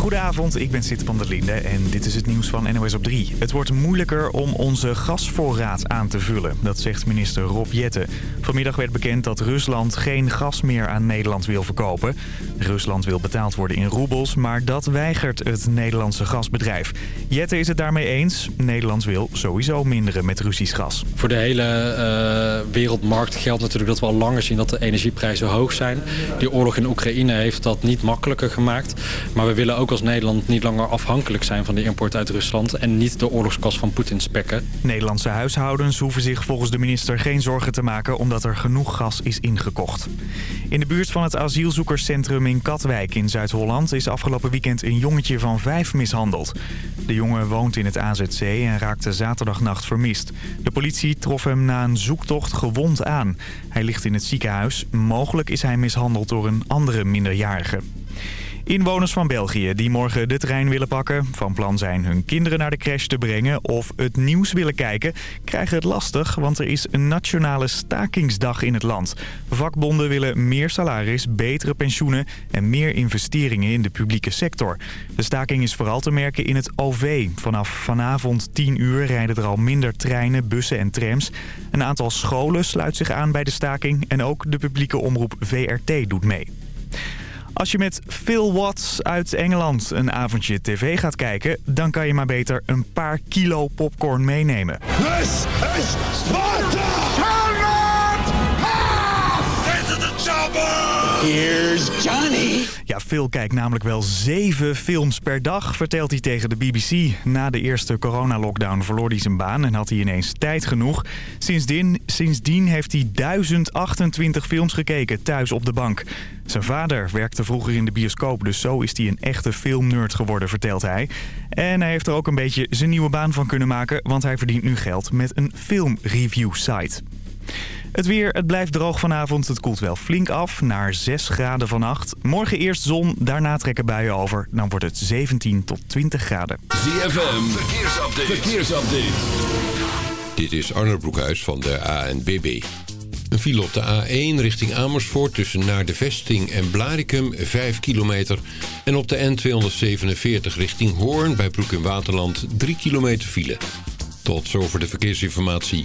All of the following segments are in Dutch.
Goedenavond, ik ben Sid van der Linde en dit is het nieuws van NOS op 3. Het wordt moeilijker om onze gasvoorraad aan te vullen, dat zegt minister Rob Jetten. Vanmiddag werd bekend dat Rusland geen gas meer aan Nederland wil verkopen. Rusland wil betaald worden in roebels, maar dat weigert het Nederlandse gasbedrijf. Jetten is het daarmee eens. Nederland wil sowieso minderen met Russisch gas. Voor de hele uh, wereldmarkt geldt natuurlijk dat we al langer zien dat de energieprijzen hoog zijn. Die oorlog in Oekraïne heeft dat niet makkelijker gemaakt. Maar we willen ook als Nederland niet langer afhankelijk zijn van de import uit Rusland... en niet de oorlogskas van Poetin spekken. Nederlandse huishoudens hoeven zich volgens de minister geen zorgen te maken... omdat er genoeg gas is ingekocht. In de buurt van het asielzoekerscentrum in Katwijk in Zuid-Holland... is afgelopen weekend een jongetje van vijf mishandeld. De jongen woont in het AZC en raakte zaterdagnacht vermist. De politie trof hem na een zoektocht gewond aan. Hij ligt in het ziekenhuis. Mogelijk is hij mishandeld door een andere minderjarige. Inwoners van België die morgen de trein willen pakken... van plan zijn hun kinderen naar de crash te brengen... of het nieuws willen kijken, krijgen het lastig... want er is een nationale stakingsdag in het land. Vakbonden willen meer salaris, betere pensioenen... en meer investeringen in de publieke sector. De staking is vooral te merken in het OV. Vanaf vanavond 10 uur rijden er al minder treinen, bussen en trams. Een aantal scholen sluit zich aan bij de staking... en ook de publieke omroep VRT doet mee. Als je met Phil Watts uit Engeland een avondje tv gaat kijken... dan kan je maar beter een paar kilo popcorn meenemen. This is Sparta! Here's Johnny. Ja, Phil kijkt namelijk wel zeven films per dag, vertelt hij tegen de BBC. Na de eerste coronalockdown verloor hij zijn baan en had hij ineens tijd genoeg. Sindsdien, sindsdien heeft hij 1028 films gekeken thuis op de bank. Zijn vader werkte vroeger in de bioscoop, dus zo is hij een echte filmnerd geworden, vertelt hij. En hij heeft er ook een beetje zijn nieuwe baan van kunnen maken, want hij verdient nu geld met een filmreview site. Het weer, het blijft droog vanavond. Het koelt wel flink af naar 6 graden vannacht. Morgen eerst zon, daarna trekken buien over. Dan wordt het 17 tot 20 graden. ZFM, verkeersupdate. verkeersupdate. Dit is Arne Broekhuis van de ANBB. Een file op de A1 richting Amersfoort tussen naar de vesting en Blarikum 5 kilometer. En op de N247 richting Hoorn bij Broek in Waterland 3 kilometer file. Tot zover de verkeersinformatie.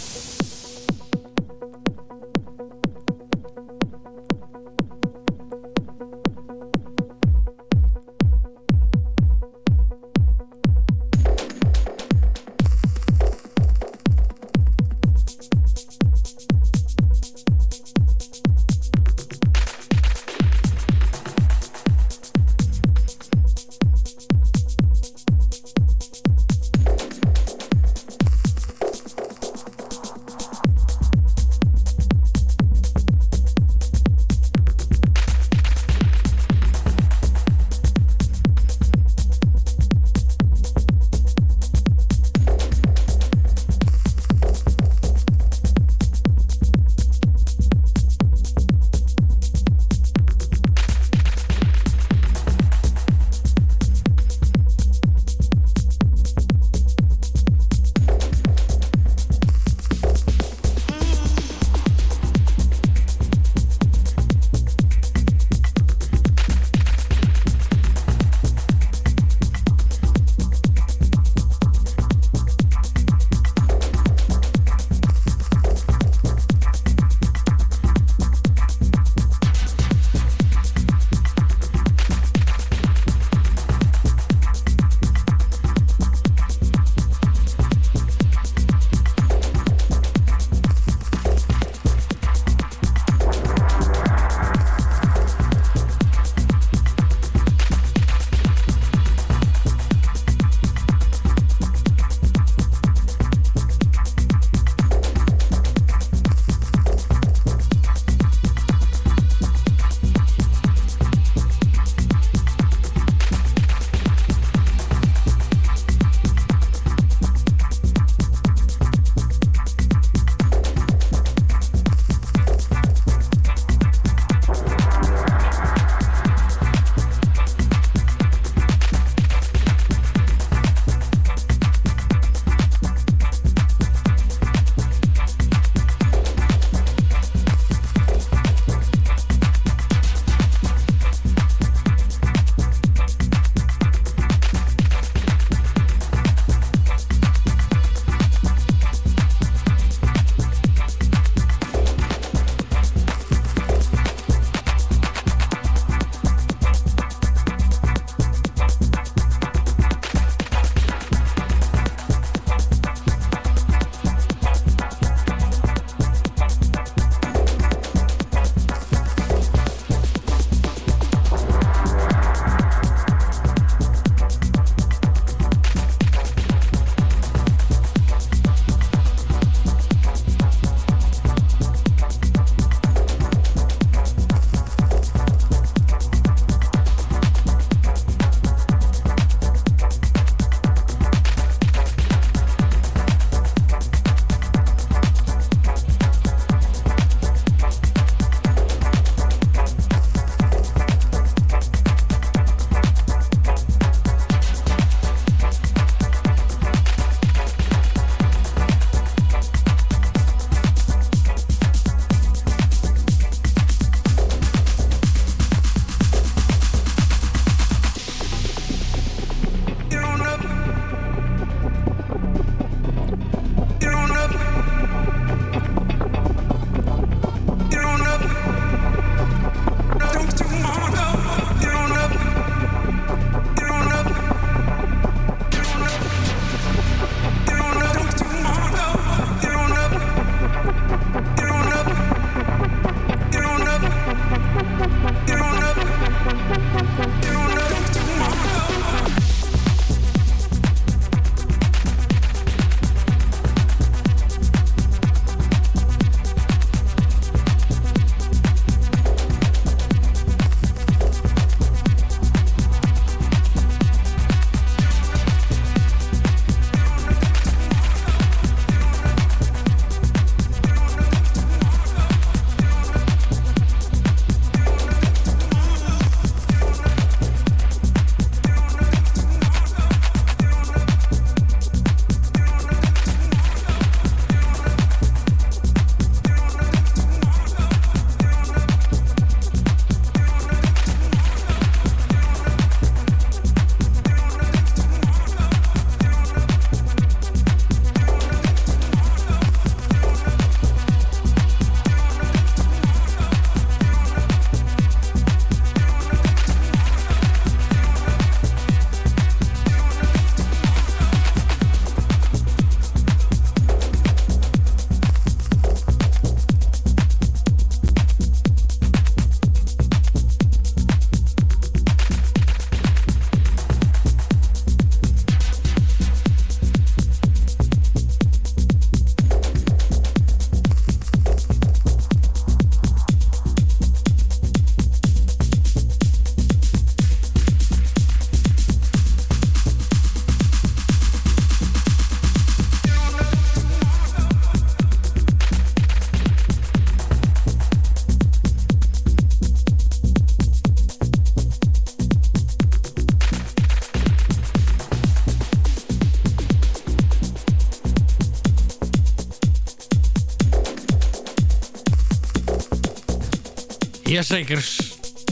Jazeker.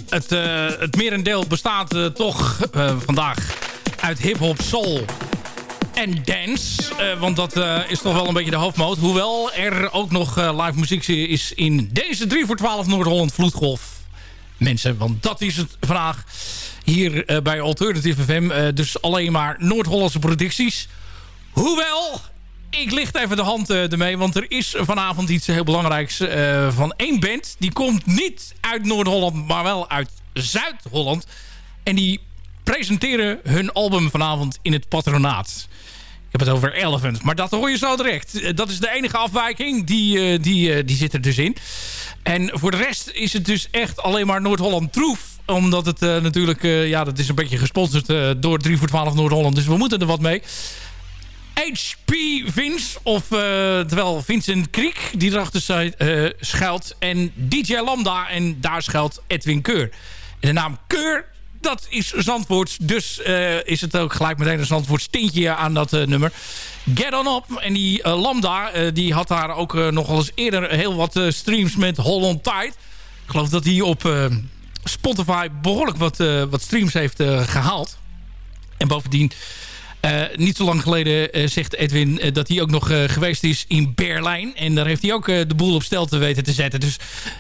Het, uh, het merendeel bestaat uh, toch uh, vandaag uit hip-hop, soul en dance. want dat is toch wel een beetje de hoofdmoot. Hoewel er ook nog live muziek is in deze 3 voor 12 Noord-Holland Vloedgolf. Mensen, want dat is het vandaag hier bij Alternative FM. dus alleen maar Noord-Hollandse producties. Hoewel, ik licht even de hand uh, ermee. Want er is vanavond iets heel belangrijks uh, van één band. Die komt niet uit Noord-Holland, maar wel uit Zuid-Holland. En die presenteren hun album vanavond in het patronaat. Ik heb het over Elephant. Maar dat hoor je zo direct. Eh, dat is de enige afwijking. Die, uh, die, die zit er dus in. En voor de rest is het dus echt alleen maar Noord-Holland troef. Omdat het natuurlijk... ja, dat is een beetje gesponsord door 3 voor 12 Noord-Holland. Dus we moeten er wat mee. HP Vince, of uh, terwijl Vincent Kriek, die erachter uh, schuilt. En DJ Lambda, en daar schuilt Edwin Keur. En de naam Keur, dat is Zandvoort. Dus uh, is het ook gelijk meteen een Zandvoort stintje aan dat nummer. Get On Up. En die Lambda, die had daar ook nog wel eens eerder heel wat streams met Holland Tide. Ik geloof dat hij op Spotify behoorlijk wat, wat streams heeft gehaald. En bovendien niet zo lang geleden uh, zegt Edwin uh, dat hij ook nog geweest is in Berlijn. En daar heeft hij ook de boel op stel te weten te zetten. Dus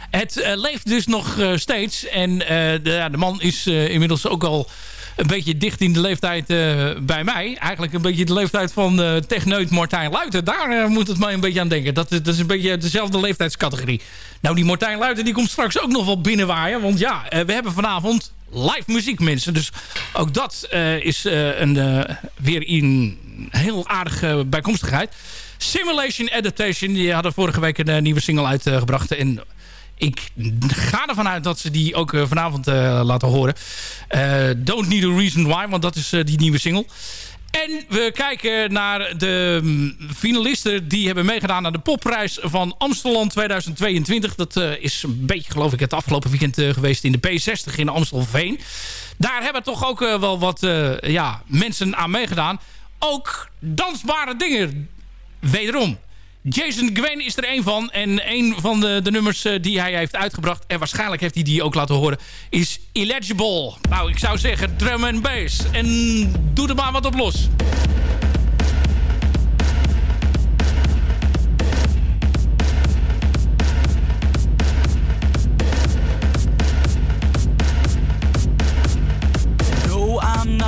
het leeft dus nog steeds. En de, ja, de, man is inmiddels ook al een beetje dicht in de leeftijd bij mij. Eigenlijk een beetje de leeftijd van uh, techneut Martijn Luiten. Daar moet het mij een beetje aan denken. Dat, dat is een beetje dezelfde leeftijdscategorie. Nou, die Martijn Luiten die komt straks ook nog wel binnenwaaien. Want ja, we hebben vanavond live muziek, mensen. Dus ook dat uh, is uh, een, uh, weer een heel aardige bijkomstigheid. Simulation Adaptation, die hadden vorige week een nieuwe single uitgebracht. en ik ga ervan uit dat ze die ook vanavond laten horen. Don't Need a Reason Why, want dat is die nieuwe single. En we kijken naar de mm, finalisten die hebben meegedaan aan de popprijs van Amsterdam 2022. Dat uh, is een beetje geloof ik het afgelopen weekend uh, geweest in de P60 in Amstelveen. Daar hebben toch ook uh, wel wat ja, mensen aan meegedaan. Ook dansbare dingen wederom. Jason Gwen is er één van. En een van de, de nummers uh, die hij heeft uitgebracht... en waarschijnlijk heeft hij die ook laten horen... is Illegible. Nou, ik zou zeggen drum and bass. En doe er maar wat op los.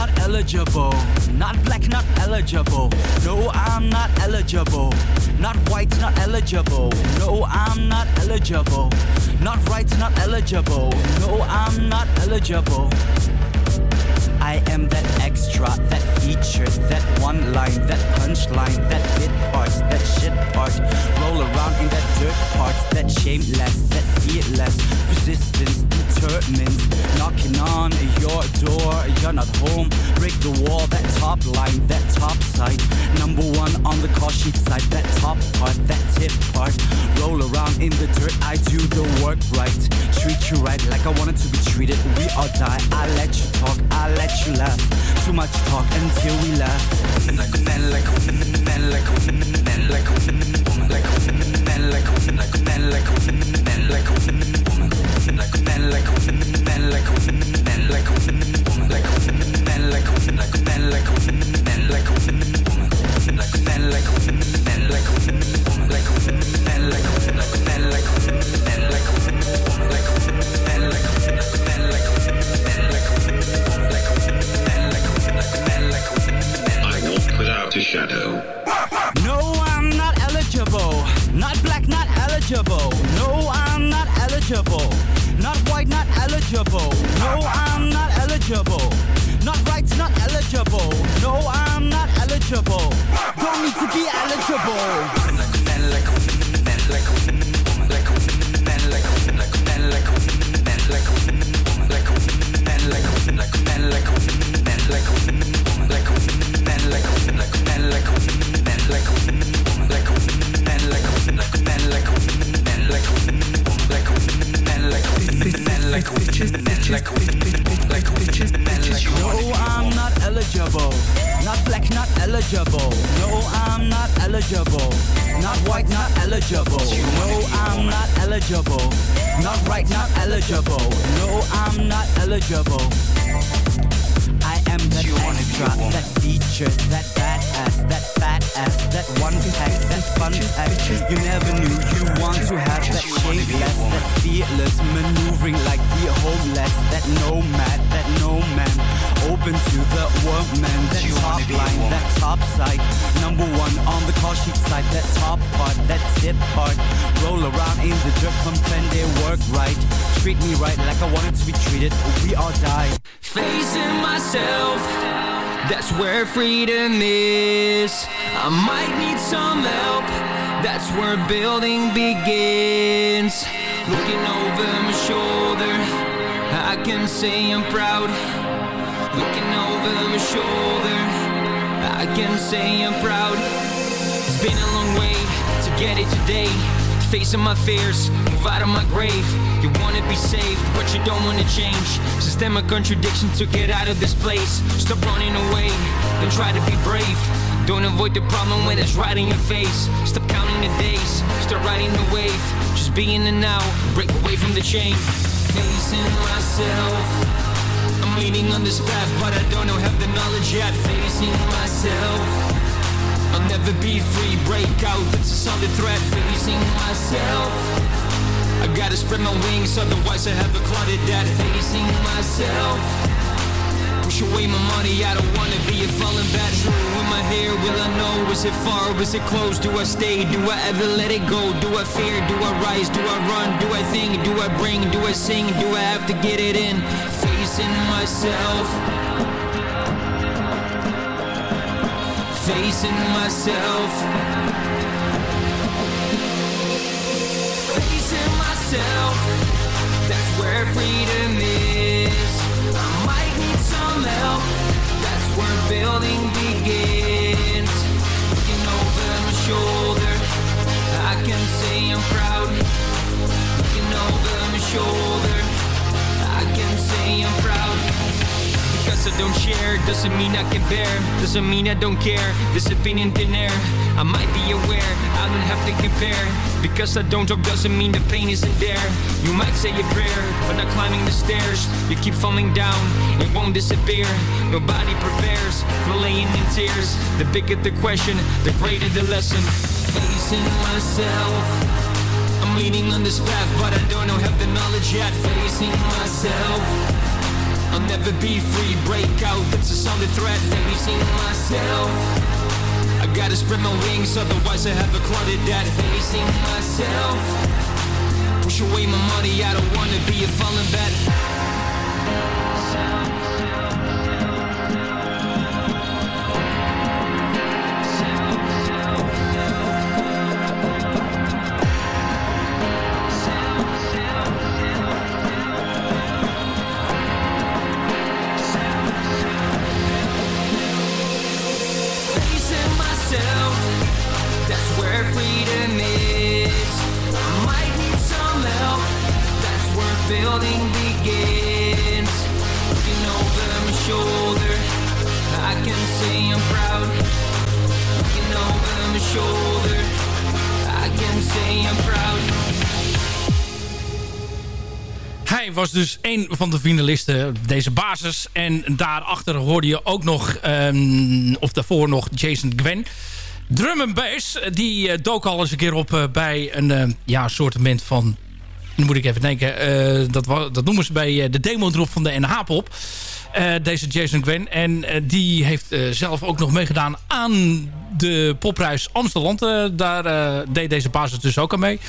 Not eligible. Not black, not eligible. No, I'm not eligible. Not white, not eligible. No, I'm not eligible. Not right, not eligible. No, I'm not eligible. I am that extra, that feature, that one line, that punchline, that bit part, that shit part. Roll around in that dirt part, that shameless, that fearless. Resistance determined, knocking on your door. You're not home, break the wall, that top line, that top side. Number one on the call sheet side, that top part, that tip part. Roll around in the dirt, I do the work right. Treat you right like I wanted to be treated. We all die, I let you talk, I let you laugh. Too much talk until we laugh. Treat me right like I wanted to be treated, we all die. Facing myself, that's where freedom is. I might need some help, that's where building begins. Looking over my shoulder, I can say I'm proud. Looking over my shoulder, I can say I'm proud. It's been a long way to get it today. Facing my fears, move out of my grave. You wanna be saved, but you don't wanna change. Systemic contradiction to get out of this place. Stop running away, then try to be brave. Don't avoid the problem when it's right in your face. Stop counting the days, start riding the wave. Just be in the now, break away from the chain. Facing myself. I'm leaning on this path, but I don't know have the knowledge yet. Facing myself. I'll never be free, break out, it's a solid threat facing myself. I gotta spread my wings, otherwise I have a clouded death facing myself. Push away my money, I don't wanna be a fallen bad true. In my hair, will I know? Is it far? Is it close? Do I stay? Do I ever let it go? Do I fear? Do I rise? Do I run? Do I think? Do I bring? Do I sing? Do I have to get it in? Facing myself. Facing myself. Facing myself. That's where freedom is. I might need some help. That's where building begins. Looking over my shoulder. I can say I'm proud. Looking over my shoulder. I can say I'm proud. Because I don't share doesn't mean I can bear. Doesn't mean I don't care. This opinion thin air. I might be aware. I don't have to compare. Because I don't talk doesn't mean the pain isn't there. You might say a prayer But not climbing the stairs. You keep falling down. It won't disappear. Nobody prepares For laying in tears. The bigger the question The greater the lesson. Facing myself. I'm leaning on this path But I don't know have the knowledge yet. Facing myself I'll never be free, break out, it's a solid threat Facing myself. I gotta spread my wings, otherwise I have a clouded death. Facing myself. Push away my money, I don't wanna be a fallen bat building begins. Looking over my shoulder, I can say I'm proud. Looking over my shoulder, I can say I'm proud. Hij was dus een van de finalisten, deze basis. En daarachter hoorde je ook nog, ehm, of daarvoor nog, Jason Gwen. Drum and bass, die eh, dook al eens een keer op eh, bij een eh, ja, soortement van... Moet ik even denken, eh, dat, dat noemen ze bij eh, de demo-drop van de NH-pop. Eh, deze Jason Gwen. En die heeft zelf ook nog meegedaan aan de popprijs Amsterdam. Daar deed deze basis dus ook aan mee.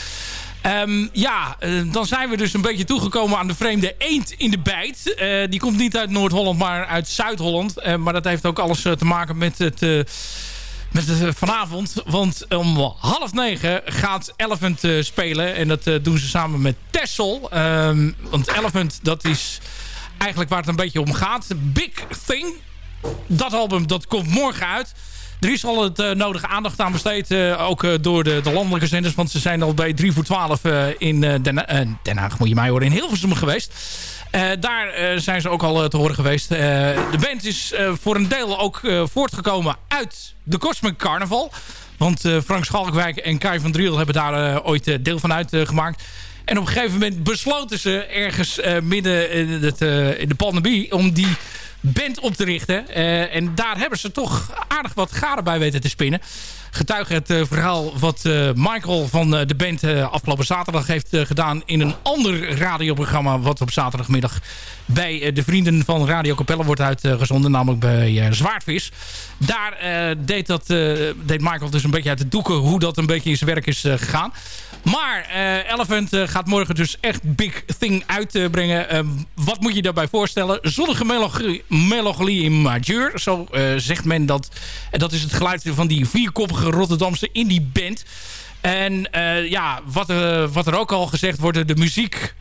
Ehm, ja, dan zijn we dus een beetje toegekomen aan de vreemde eend in de bijt. Die komt niet uit Noord-Holland, maar uit Zuid-Holland. Maar dat heeft ook alles te maken met het... met eh, vanavond. Want om half negen gaat Elephant eh, spelen. En dat eh, doen ze samen met Tessel. Ehm, want Elephant, dat is eigenlijk waar het een beetje om gaat. Big Thing. Dat album, dat komt morgen uit. Er is al het nodige aandacht aan besteed. ook door de, de landelijke zenders. Want ze zijn al bij 3 voor 12 eh, in Den, Den Haag, moet je mij horen, in Hilversum geweest. Daar zijn ze ook al te horen geweest. de band is voor een deel ook voortgekomen uit de Cosmic Carnival. Want Frank Schalkwijk en Kai van Driel hebben daar ooit deel van uitgemaakt. En op een gegeven moment besloten ze ergens midden in, het, in de pandemie... om die band op te richten. en daar hebben ze toch aardig wat garen bij weten te spinnen getuige het uh, verhaal wat uh, Michael van uh, de band afgelopen zaterdag heeft gedaan... in een ander radioprogramma wat op zaterdagmiddag bij de vrienden van Radio Capelle wordt uitgezonden. Namelijk bij Zwaardvis. Daar deed, dat, deed Michael dus een beetje uit de doeken hoe dat een beetje in zijn werk is gegaan. Maar Elephant gaat morgen dus echt Big Thing uitbrengen. Ehm, wat moet je daarbij voorstellen? Zonnige melancholie, in majeur. Zo zegt men dat. En dat is het geluid van die vierkoppige Rotterdamse indie band. En ja, wat, wat er ook al gezegd wordt, de muziek...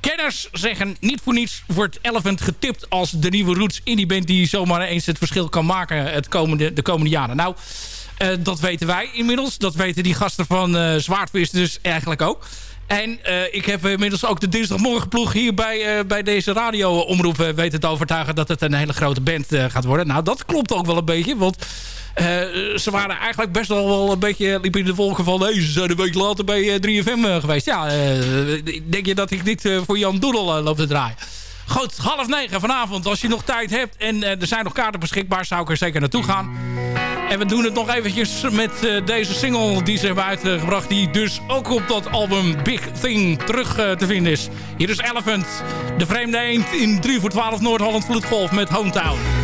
Kenners zeggen niet voor niets wordt Elephant getipt als de nieuwe Roots indie band die zomaar eens het verschil kan maken het komende, de komende jaren. Nou, uh, dat weten wij inmiddels. Dat weten die gasten van uh, Zwaardvis dus eigenlijk ook. En uh, ik heb inmiddels ook de dinsdagmorgenploeg hier bij, uh, bij deze radio-omroep weten te overtuigen dat het een hele grote band gaat worden. Nou, dat klopt ook wel een beetje, want uh, ze waren eigenlijk best wel, wel een beetje liepen in de wolken van... Hey, ze zijn een week later bij 3FM uh, geweest. Ja, denk je dat ik dit voor Jan Doedel loop te draaien? Goed, half negen vanavond. Als je nog tijd hebt en er zijn nog kaarten beschikbaar... zou ik er zeker naartoe gaan. En we doen het nog eventjes met deze single die ze hebben uitgebracht... die dus ook op dat album Big Thing terug te vinden is. Hier is Elephant, de vreemde eend in 3 voor 12 Noord-Holland Vloedgolf met Hometown.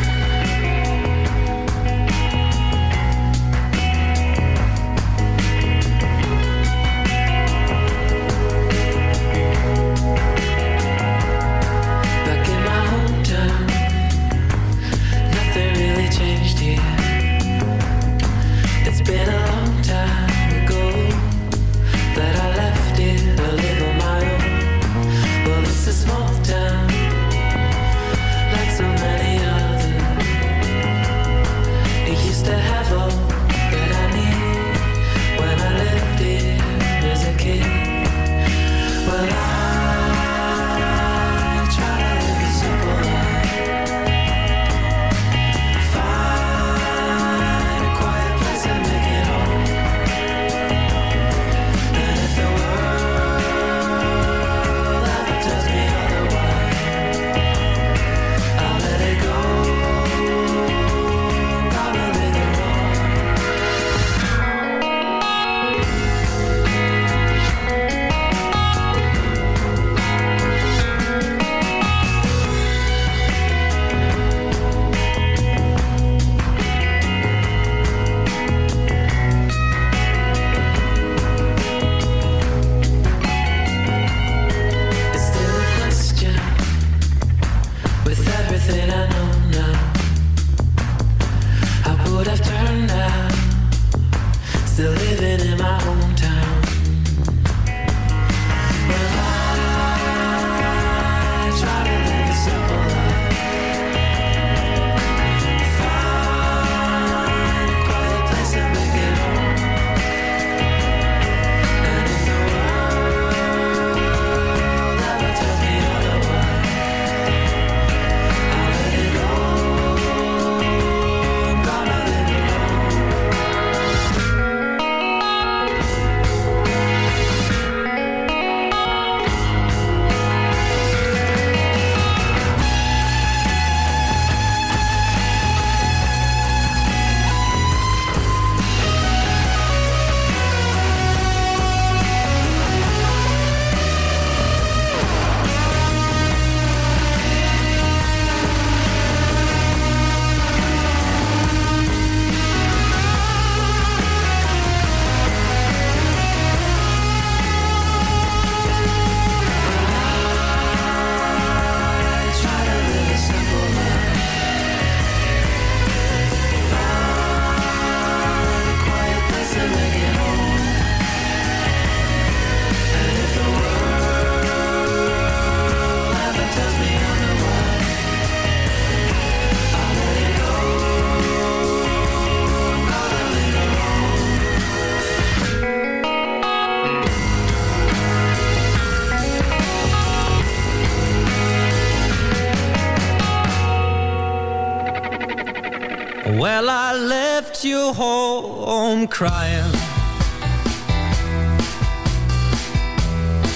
Home crying.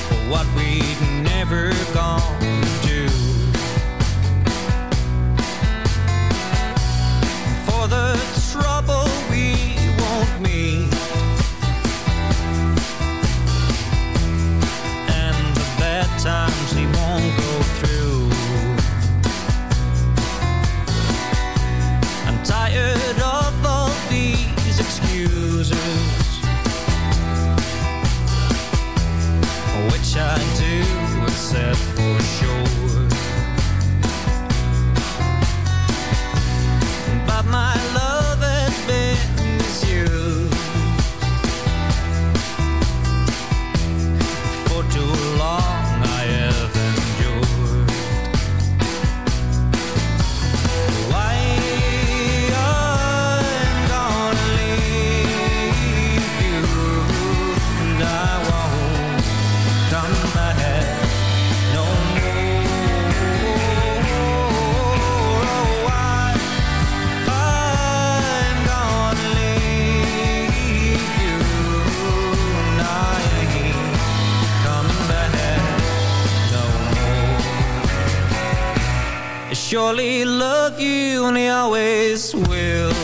For what we'd never gone to. For the surely love you and he always will.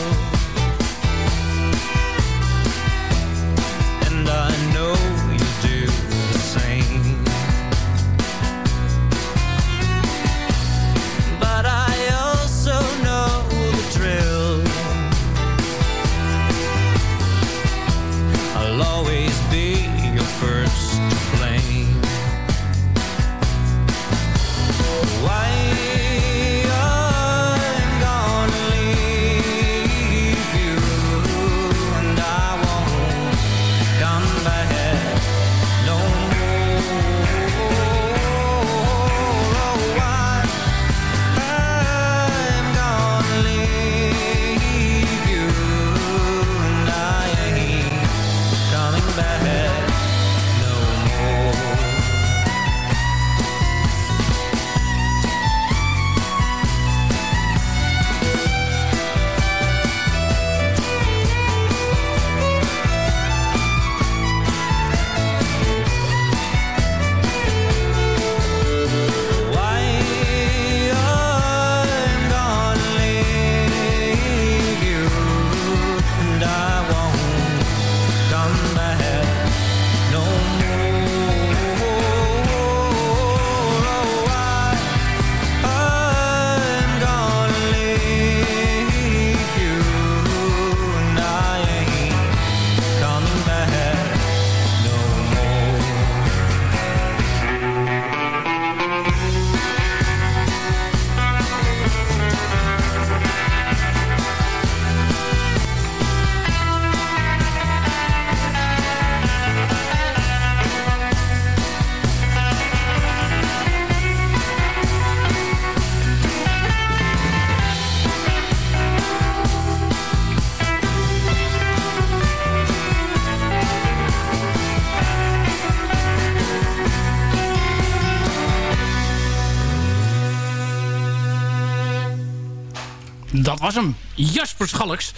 Was hem. Jasper Schalks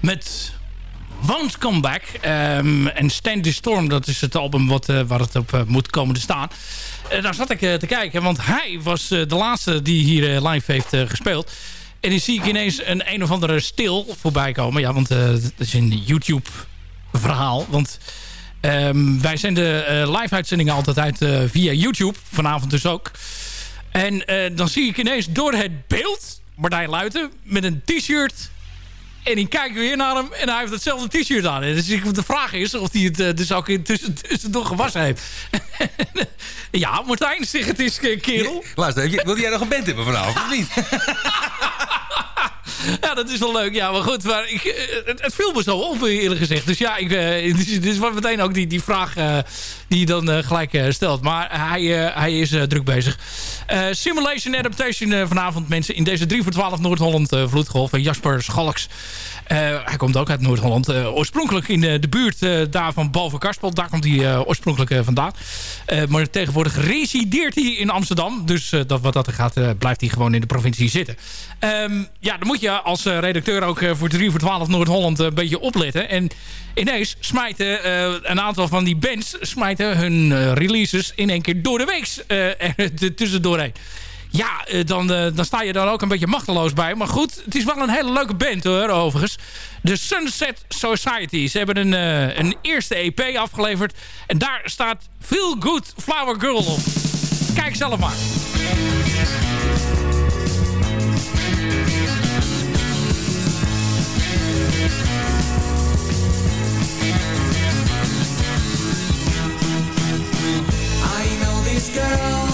met Won't Come Back. Ehm, en Stand the Storm, dat is het album wat, eh, waar het op eh, moet komen te staan. Eh, daar zat ik te kijken, want hij was de laatste die hier live heeft gespeeld. En dan zie ik ineens een een of andere stil voorbij komen. Ja, want dat is een YouTube verhaal. Want ehm, wij zenden live uitzendingen altijd uit via YouTube. Vanavond dus ook. En dan zie ik ineens door het beeld Martijn Luiten met een t-shirt. En ik kijk weer naar hem en hij heeft hetzelfde t-shirt aan. Dus de vraag is of hij het eh, dus ook intussen tussendoor gewassen heeft. ja, Martijn, zeg het eens, eh, kerel. Luister, wilde jij nog een band hebben vanavond, of niet? Ja, dat is wel leuk. Ja, maar goed, maar ik, eh, het, viel me zo op, eerlijk gezegd. Dus ja, ik, eh, dus, dus was meteen ook die, die vraag eh, die je dan gelijk stelt. Maar hij, hij is druk bezig. Simulation Adaptation vanavond, mensen. In deze 3 voor 12 Noord-Holland Vloedgolf. En Jasper Schalks. Hij komt ook uit Noord-Holland. oorspronkelijk in de, buurt daar van boven. Daar komt hij oorspronkelijk vandaan. maar tegenwoordig resideert hij in Amsterdam. Dus dat, wat dat er gaat, blijft hij gewoon in de provincie zitten. Ehm, ja, dan moet je als redacteur ook voor 3 voor 12 Noord-Holland een beetje opletten. En ineens smijten een aantal van die bands smijten hun releases in één keer door de week er tussendoorheen. Ja, eh, dan, eh, dan sta je daar ook een beetje machteloos bij. Maar goed, het is wel een hele leuke band hoor, overigens. De Sunset Society. Ze hebben een, eh, een eerste EP afgeleverd. En daar staat Feel Good Flower Girl op. Kijk zelf maar. I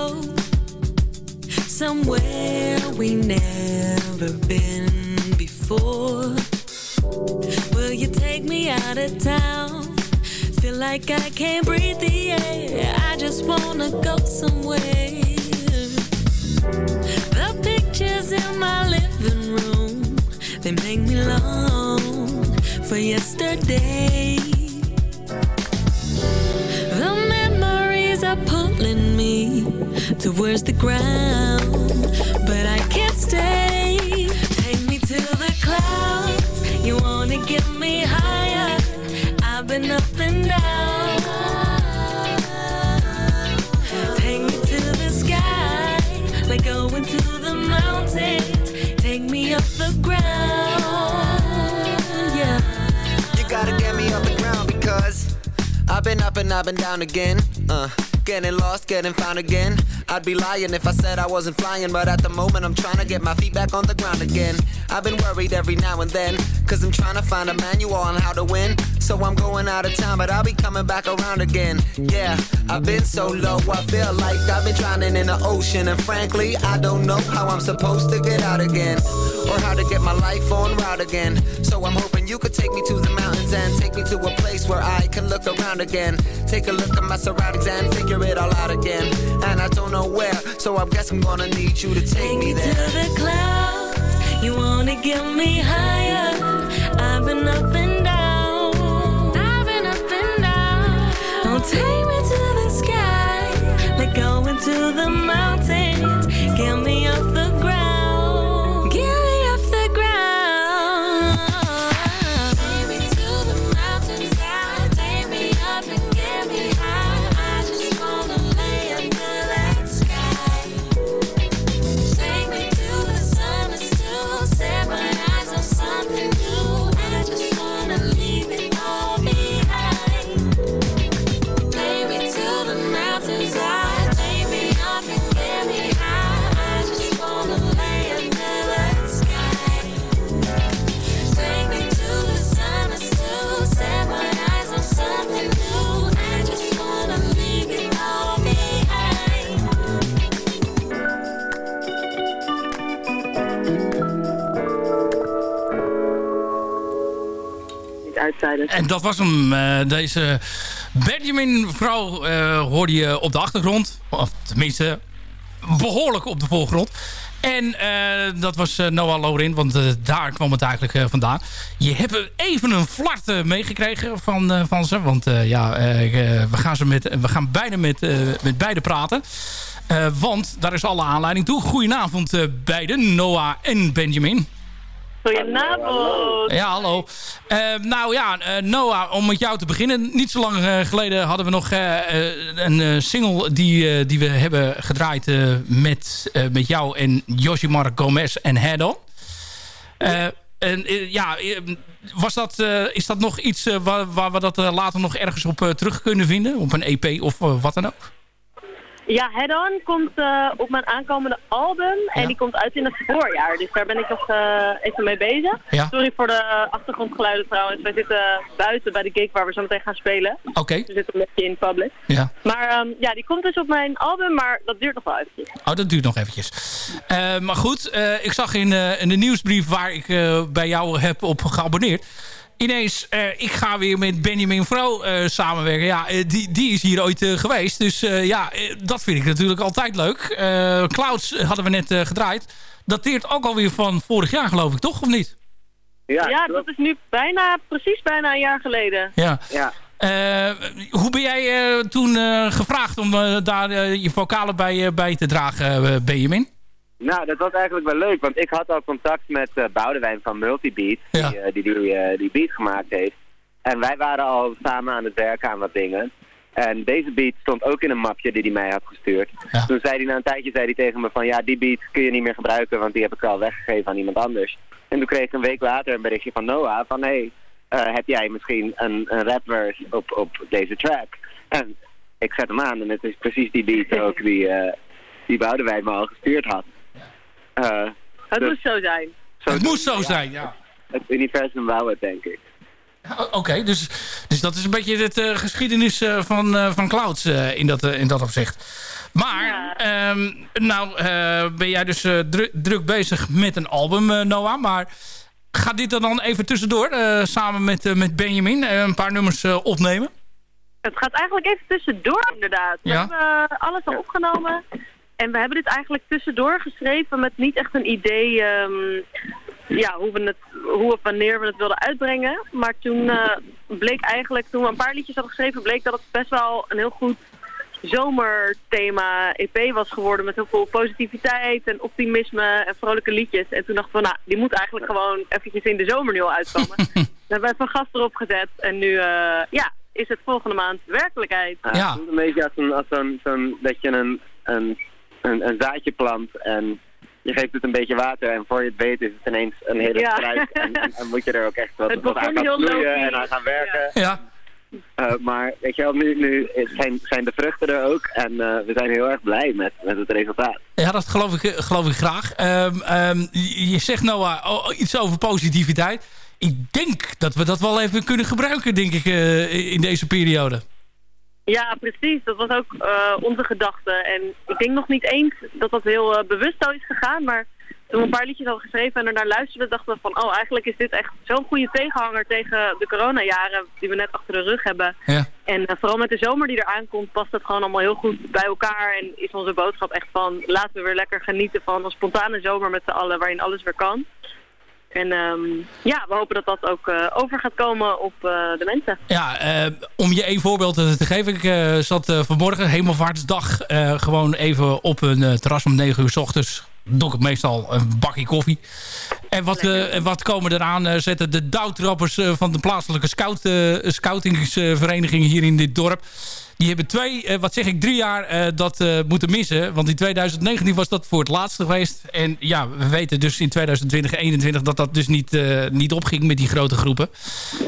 somewhere we never been before. Will you take me out of town? Feel like I can't breathe the air. I just wanna go somewhere. The pictures in my living room, they make me long for yesterday. Towards the ground, but I can't stay. Take me to the clouds. You wanna get me higher? I've been up and down. Take me to the sky, like going to the mountains. Take me up the ground, yeah. You gotta get me off the ground because I've been up and I've been down again. Uh, getting lost, getting found again. I'd be lying if I said I wasn't flying, but at the moment I'm trying to get my feet back on the ground again. I've been worried every now and then, cause I'm trying to find a manual on how to win. So I'm going out of town, but I'll be coming back around again. Yeah, I've been so low, I feel like I've been drowning in the ocean. And frankly, I don't know how I'm supposed to get out again, or how to get my life on route again. So I'm hoping you could take me to the mountains and take me to a place where I can look around again. Take a look at my surroundings and figure it all out again. And I don't know where, so I guess I'm gonna need you to take me there. to the clouds. You wanna get me higher? I've been up and down. I've been up and down. Oh, take me to the sky, like going to the mountains. En dat was hem. eh, deze Benjamin vrouw eh, hoorde je op de achtergrond. Of tenminste, behoorlijk op de voorgrond. En eh, dat was Noah Lorin, want daar kwam het eigenlijk vandaan. Je hebt even een flart meegekregen van, van ze. Want ja, we, gaan ze met, we gaan bijna met, met beide praten. Want daar is alle aanleiding toe. Goedenavond beiden, Noah en Benjamin. Goedenavond. Ja, hallo. Eh, nou ja, eh, Noah, om met jou te beginnen. Niet zo lang eh, geleden hadden we nog een single die, die we hebben gedraaid met, met jou en Yoshimar Gomez en Head On. En ja, was dat, is dat nog iets waar, waar we dat later nog ergens op terug kunnen vinden? Op een EP of wat dan ook? Ja, Head On komt eh, op mijn aankomende album en die komt uit in het voorjaar. Dus daar ben ik nog eh, even mee bezig. Ja. Sorry voor de achtergrondgeluiden trouwens. Wij zitten buiten bij de gig waar we zo meteen gaan spelen. Oké. We zitten een beetje in public. Ja. Maar ehm, ja, die komt dus op mijn album, maar dat duurt nog wel eventjes. Oh, dat duurt nog eventjes. Eh, maar goed, ik zag in, in de nieuwsbrief waar ik bij jou heb op geabonneerd... ineens, eh, ik ga weer met Benjamin Vrouw eh, samenwerken. Ja, eh, die, die is hier ooit geweest. Dus eh, ja, dat vind ik natuurlijk altijd leuk. Eh, Clouds hadden we net eh, gedraaid. Dateert ook alweer van vorig jaar, geloof ik, toch? Of niet? Ja, dat is nu bijna, precies bijna een jaar geleden. Ja. Ja. Eh, hoe ben jij eh, toen eh, gevraagd om daar eh, je vocalen bij, bij te dragen, eh, Benjamin? Nou, dat was eigenlijk wel leuk, want ik had al contact met eh Boudewijn van Multibeat, die, eh, die, die, eh, die beat gemaakt heeft. En wij waren al samen aan het werken aan wat dingen. En deze beat stond ook in een mapje die hij mij had gestuurd. Toen zei hij na een tijdje zei hij tegen me van ja, die beat kun je niet meer gebruiken, want die heb ik al weggegeven aan iemand anders. En toen kreeg ik een week later een berichtje van Noah van hé, hey, heb jij misschien een, een rapverse op, op deze track? En ik zet hem aan en het is precies die beat ook die, die Boudewijn me al gestuurd had. Eh, Het dus moest zo zijn. het moest zo zijn, ja. Het universum wou het, denk ik. Oké, dus, dus dat is een beetje de geschiedenis eh, van, eh, van Clouds eh, in, dat, eh, in dat opzicht. Maar, ehm, nou eh, ben jij dus eh, dru druk bezig met een album, eh, Noah. Maar gaat dit er dan even tussendoor, samen met, met Benjamin, een paar nummers opnemen? Het gaat eigenlijk even tussendoor, inderdaad. We Ja. hebben alles al opgenomen. En we hebben dit eigenlijk tussendoor geschreven met niet echt een idee ehm, ja, hoe, we het, hoe of wanneer we het wilden uitbrengen. Maar toen eh, bleek eigenlijk, toen we een paar liedjes hadden geschreven, bleek dat het best wel een heel goed zomerthema EP was geworden met heel veel positiviteit en optimisme en vrolijke liedjes. En toen dachten we, nou, die moet eigenlijk gewoon eventjes in de zomer nu al uitkomen. Daar hebben we even gas erop gezet en nu, eh, ja, is het volgende maand werkelijkheid. Ja. Het voelt een beetje als, een, als zo'n, dat je een, een, een, een zaadje plant en je geeft het een beetje water en voor je het weet is het ineens een hele Ja. struik. En, en, en moet je er ook echt wat, aan gaan low-key. en aan gaan werken. Ja. Eh, maar weet je wel, nu, nu zijn, zijn de vruchten er ook en eh, we zijn heel erg blij met, met het resultaat. Ja, dat geloof ik, geloof ik graag. Ehm, ehm, je zegt Noah oh, iets over positiviteit. Ik denk dat we dat wel even kunnen gebruiken, denk ik, eh, in deze periode. Ja, precies. Dat was ook eh, onze gedachte. En ik denk nog niet eens dat dat heel eh, bewust zo is gegaan. Maar toen we een paar liedjes hadden geschreven en er naar luisterden, dachten we van... oh, eigenlijk is dit echt zo'n goede tegenhanger tegen de coronajaren die we net achter de rug hebben. Ja. En eh, vooral met de zomer die eraan komt, past het gewoon allemaal heel goed bij elkaar. En is onze boodschap echt van, laten we weer lekker genieten van een spontane zomer met z'n allen, waarin alles weer kan. En ehm, ja, we hopen dat dat ook eh, over gaat komen op eh, de mensen. Ja, eh, om je één voorbeeld te geven. Ik zat vanmorgen, hemelvaartsdag, gewoon even op een terras om 9 uur s ochtends. Doe ik meestal een bakje koffie. En wat, en wat komen eraan zetten de douwtrappers van de plaatselijke scout, scoutingsvereniging hier in dit dorp. Die hebben twee, eh, wat zeg ik, drie jaar eh, dat eh, moeten missen. Want in 2019 was dat voor het laatste geweest. En ja, we weten dus in 2020 en 2021 dat dat dus niet, eh, niet opging met die grote groepen.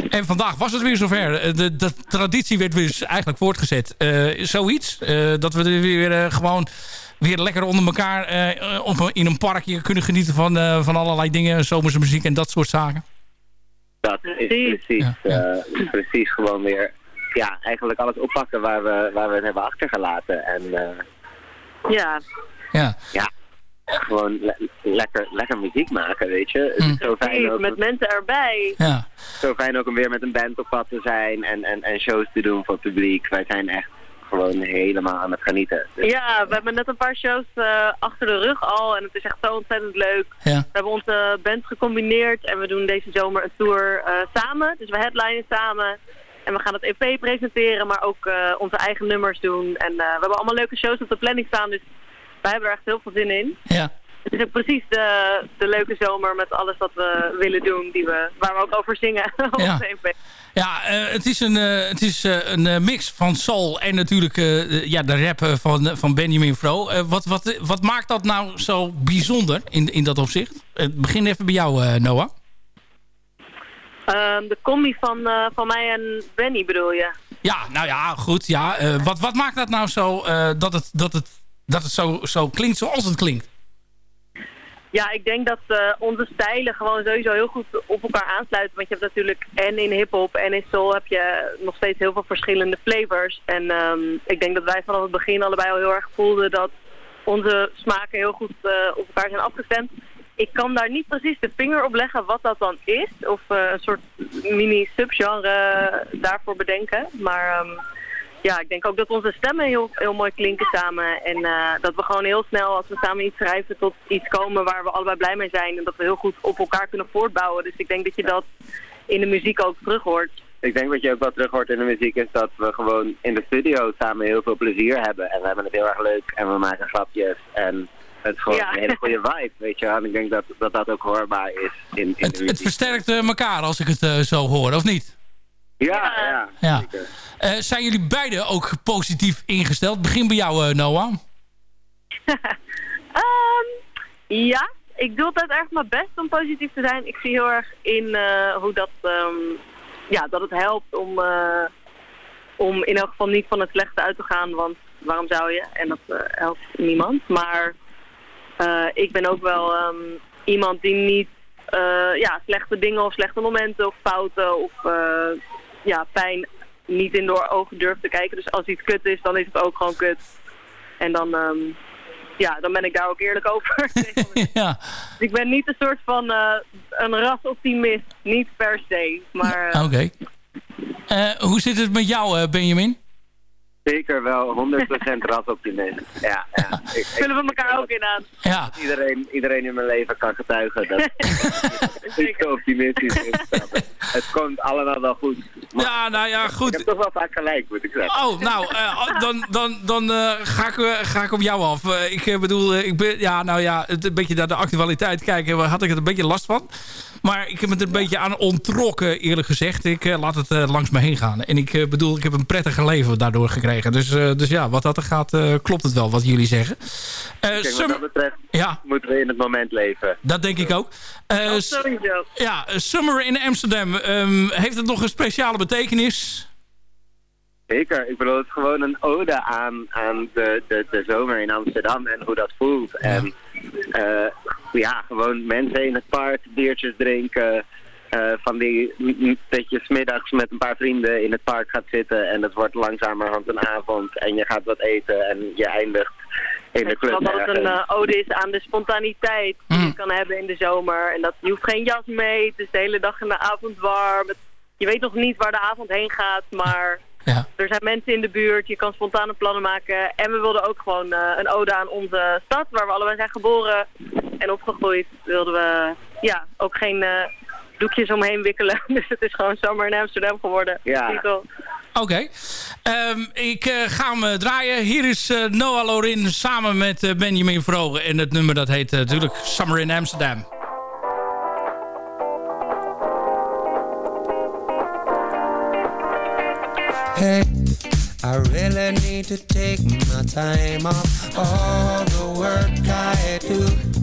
En vandaag was het weer zover. De, de traditie werd dus eigenlijk voortgezet. Eh, zoiets. eh, dat we er weer gewoon weer lekker onder elkaar eh, op, in een parkje kunnen genieten van, eh, van allerlei dingen. Zomerse muziek en dat soort zaken. Dat is precies, precies gewoon weer, ja, eigenlijk alles oppakken waar we, waar we het hebben achtergelaten. En eh, Ja. Ja. ja, gewoon le- lekker, lekker muziek maken, weet je. Het is zo fijn ook, met mensen erbij. Ja. zo fijn ook om weer met een band op pad te zijn en, en, en shows te doen voor het publiek. Wij zijn echt gewoon helemaal aan het genieten. Dus Ja, we hebben net een paar shows eh, achter de rug al en het is echt zo ontzettend leuk. Ja. We hebben onze band gecombineerd en we doen deze zomer een tour eh, samen. Dus we headlinen samen en we gaan het EP presenteren, maar ook eh, onze eigen nummers doen. En eh, we hebben allemaal leuke shows op de planning staan, dus wij hebben er echt heel veel zin in. Ja. Het is ook precies de, de leuke zomer met alles wat we willen doen, die we, waar we ook over zingen op Ja. de EP. Ja, eh, het is een, het is, een mix van soul en natuurlijk ja, de rap van, van Benjamin Fro. Eh, wat, wat, wat maakt dat nou zo bijzonder in, in dat opzicht? Uh, begin even bij jou, Noah. Ehm, de combi van, eh, van mij en Benny bedoel je? Ja, nou ja, goed. Ja. Eh, wat, wat maakt dat nou zo eh, dat het, dat het, dat het zo, zo klinkt zoals het klinkt? Ja, ik denk dat onze stijlen gewoon sowieso heel goed op elkaar aansluiten. Want je hebt natuurlijk en in hip-hop en in soul heb je nog steeds heel veel verschillende flavors. En ehm, ik denk dat wij vanaf het begin allebei al heel erg voelden dat onze smaken heel goed op elkaar zijn afgestemd. Ik kan daar niet precies de vinger op leggen wat dat dan is. Of eh, een soort mini-subgenre daarvoor bedenken. Maar ehm, ja, ik denk ook dat onze stemmen heel, heel mooi klinken samen. En eh, dat we gewoon heel snel, als we samen iets schrijven, tot iets komen waar we allebei blij mee zijn. En dat we heel goed op elkaar kunnen voortbouwen. Dus ik denk dat je dat in de muziek ook terug hoort. Ik denk wat je ook wel terug hoort in de muziek is dat we gewoon in de studio samen heel veel plezier hebben. En we hebben het heel erg leuk en we maken grapjes. En het is gewoon Ja. een hele goede vibe, weet je. En ik denk dat dat, dat ook hoorbaar is in, in de Het, het versterkt eh, elkaar als ik het eh, zo hoor, of niet? Ja, ja. Ja. zeker. Eh, zijn jullie beiden ook positief ingesteld? Begin bij jou, eh, Noah. Ehm, ja, ik doe altijd erg mijn best om positief te zijn. Ik zie heel erg in eh, hoe dat, ehm, ja, dat het helpt om, eh, om in elk geval niet van het slechte uit te gaan. Want waarom zou je? En dat eh, helpt niemand. Maar ik ben ook wel ehm, iemand die niet eh, ja, slechte dingen of slechte momenten of fouten of eh, ja, pijn niet in door ogen durft te kijken. Dus als iets kut is, dan is het ook gewoon kut. En dan, ehm, ja, dan ben ik daar ook eerlijk over. ja. Dus ik ben niet een soort van uh, een rasoptimist. Niet per se. Maar, uh, Oké. Uh, hoe zit het met jou, Benjamin? Zeker wel, 100% rasoptimist. Ja, ja. Ik, Vullen we elkaar ook in aan. Ja. Iedereen, iedereen in mijn leven kan getuigen dat ik zo optimistisch ben. Het komt allemaal wel goed. Maar ja, nou ja, goed. Ik heb toch wel vaak gelijk, moet ik zeggen. Oh, nou, uh, dan, dan, dan uh, ga, ik, uh, ga ik op jou af. ik bedoel, ik ben, ja, nou ja, het, een beetje naar de actualiteit kijken, had ik het een beetje last van. Maar ik heb het er een beetje aan ontrokken, eerlijk gezegd. Ik uh, laat het uh, langs me heen gaan. En ik uh, bedoel, ik heb een prettige leven daardoor gekregen. Dus, dus ja, wat dat er gaat, klopt het wel wat jullie zeggen. Kijk, wat dat betreft ja. moeten we in het moment leven. Dat denk ik ook. oh, sorry. Ja, Summer in Amsterdam. Um, heeft het nog een speciale betekenis? Zeker. Ik bedoel, het is gewoon een ode aan, aan de, de, de zomer in Amsterdam en hoe dat voelt. Ja. En uh, ja, gewoon mensen in het park, biertjes drinken. Uh, van die, dat je smiddags met een paar vrienden in het park gaat zitten en het wordt langzamerhand een avond en je gaat wat eten en je eindigt in de club. Dat het een uh, ode is aan de spontaniteit die mm. je kan hebben in de zomer. En dat je hoeft geen jas mee, het is de hele dag en de avond warm. Je weet nog niet waar de avond heen gaat, maar ja. er zijn mensen in de buurt, je kan spontane plannen maken. En we wilden ook gewoon uh, een ode aan onze stad, waar we allebei zijn geboren en opgegroeid. Wilden we ja, ook geen uh, doekjes omheen wikkelen. Dus het is gewoon zomer in Amsterdam geworden. Ja. Oké. Okay. Um, ik uh, ga hem draaien. Hier is Noah Lorin samen met Benjamin Vrogen. En het nummer dat heet natuurlijk Summer in Amsterdam. Hey, I really need to take my time off all the work I do.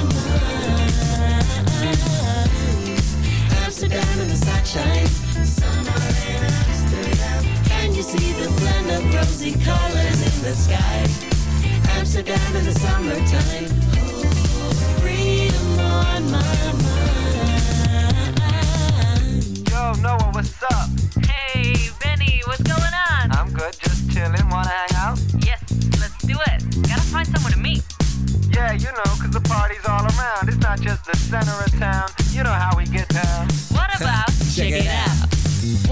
Amsterdam in the sunshine. Summer in Amsterdam. Can you see the blend of rosy colors in the sky? Amsterdam in the summertime. freedom on my mind. Yo, Noah, what's up? Hey, Benny, what's going on? I'm good, just chilling. Wanna hang out? Yes, let's do it. Gotta find someone to meet. Yeah, you know, cause the party's all around. It's not just the center of town. You know how we get down. What about, check it out.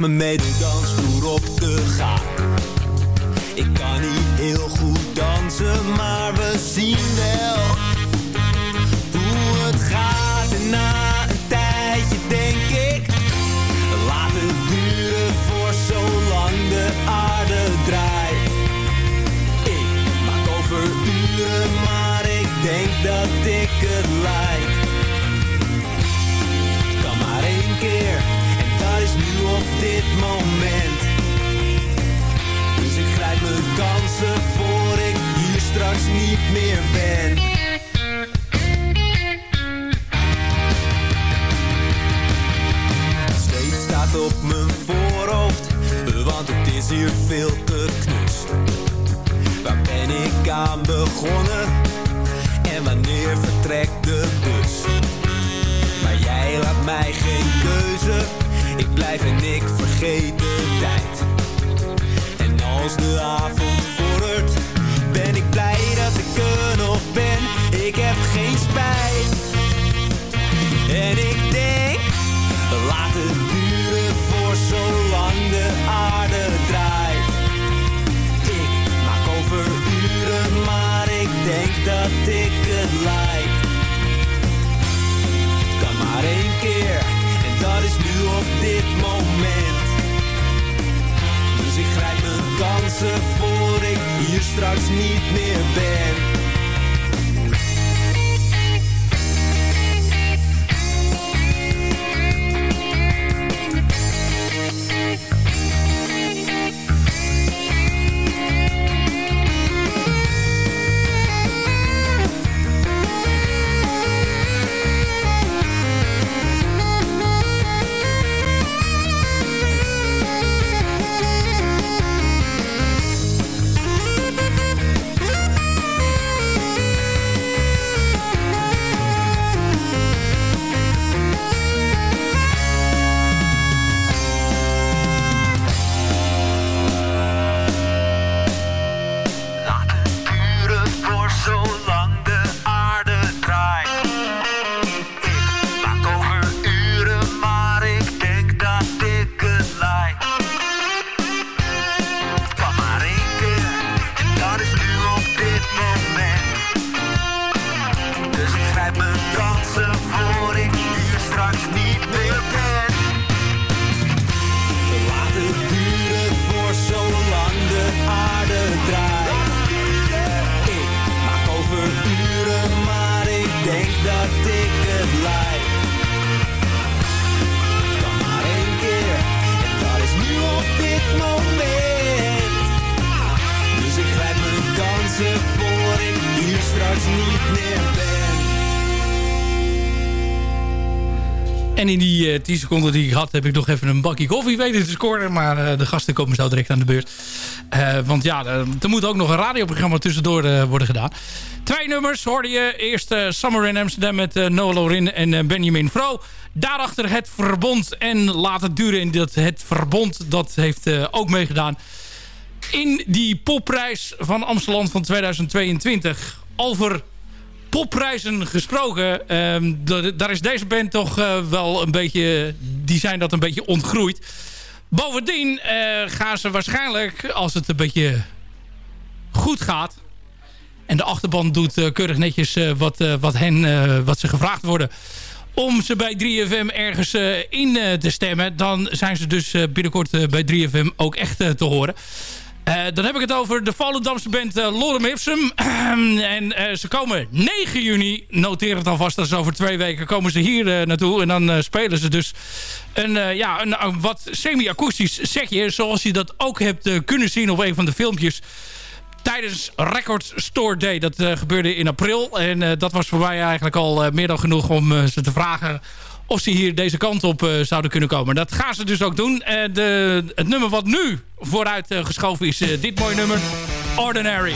Uit, vergeet de tijd. En als de avond vordert, ben ik blij dat ik er nog ben. Ik heb geen spijt. En ik denk, laat het duren voor zolang de aarde draait. Ik maak over uren, maar ik denk dat ik het lijk. Kan maar één keer, en dat is nu op dit moment. Dus ik grijp mijn kansen voor straks niet meer ben. In die eh, 10 seconden die ik had, heb ik nog even een bakje koffie weten te scoren. Maar eh, de gasten komen zo direct aan de beurt. Eh, want ja, er, moet ook nog een radioprogramma tussendoor eh, worden gedaan. Twee nummers hoorde je. Eerst eh, Summer in Amsterdam met Noah Lorin en eh, Benjamin Vro. Daarachter het verbond en laat het duren. dat het verbond, dat heeft eh, ook meegedaan. In die popprijs van Amsterdam van 2022. Over popprijzen gesproken. ehm, da- daar is deze band toch eh, wel een beetje... Die zijn dat een beetje ontgroeid. Bovendien eh, gaan ze waarschijnlijk, als het een beetje goed gaat... en de achterban doet eh, keurig netjes wat, wat, hen, wat ze gevraagd worden... om ze bij 3FM ergens in te stemmen... dan zijn ze dus binnenkort bij 3FM ook echt te horen. Eh, dan heb ik het over de Volendamse band uh, Lorem Ipsum. en eh, ze komen 9 juni, noteer het alvast, dat is over twee weken, komen ze hier eh, naartoe. En dan eh, spelen ze dus een, eh, ja, een, wat semi-akoestisch setje. Zoals je dat ook hebt eh, kunnen zien op een van de filmpjes tijdens Record Store Day. Dat eh, gebeurde in april. En eh, dat was voor mij eigenlijk al eh, meer dan genoeg om eh, ze te vragen of ze hier deze kant op eh, zouden kunnen komen. Dat gaan ze dus ook doen. Uh, de, het nummer wat nu vooruit geschoven is eh, dit mooie nummer. Ordinary.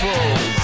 fools.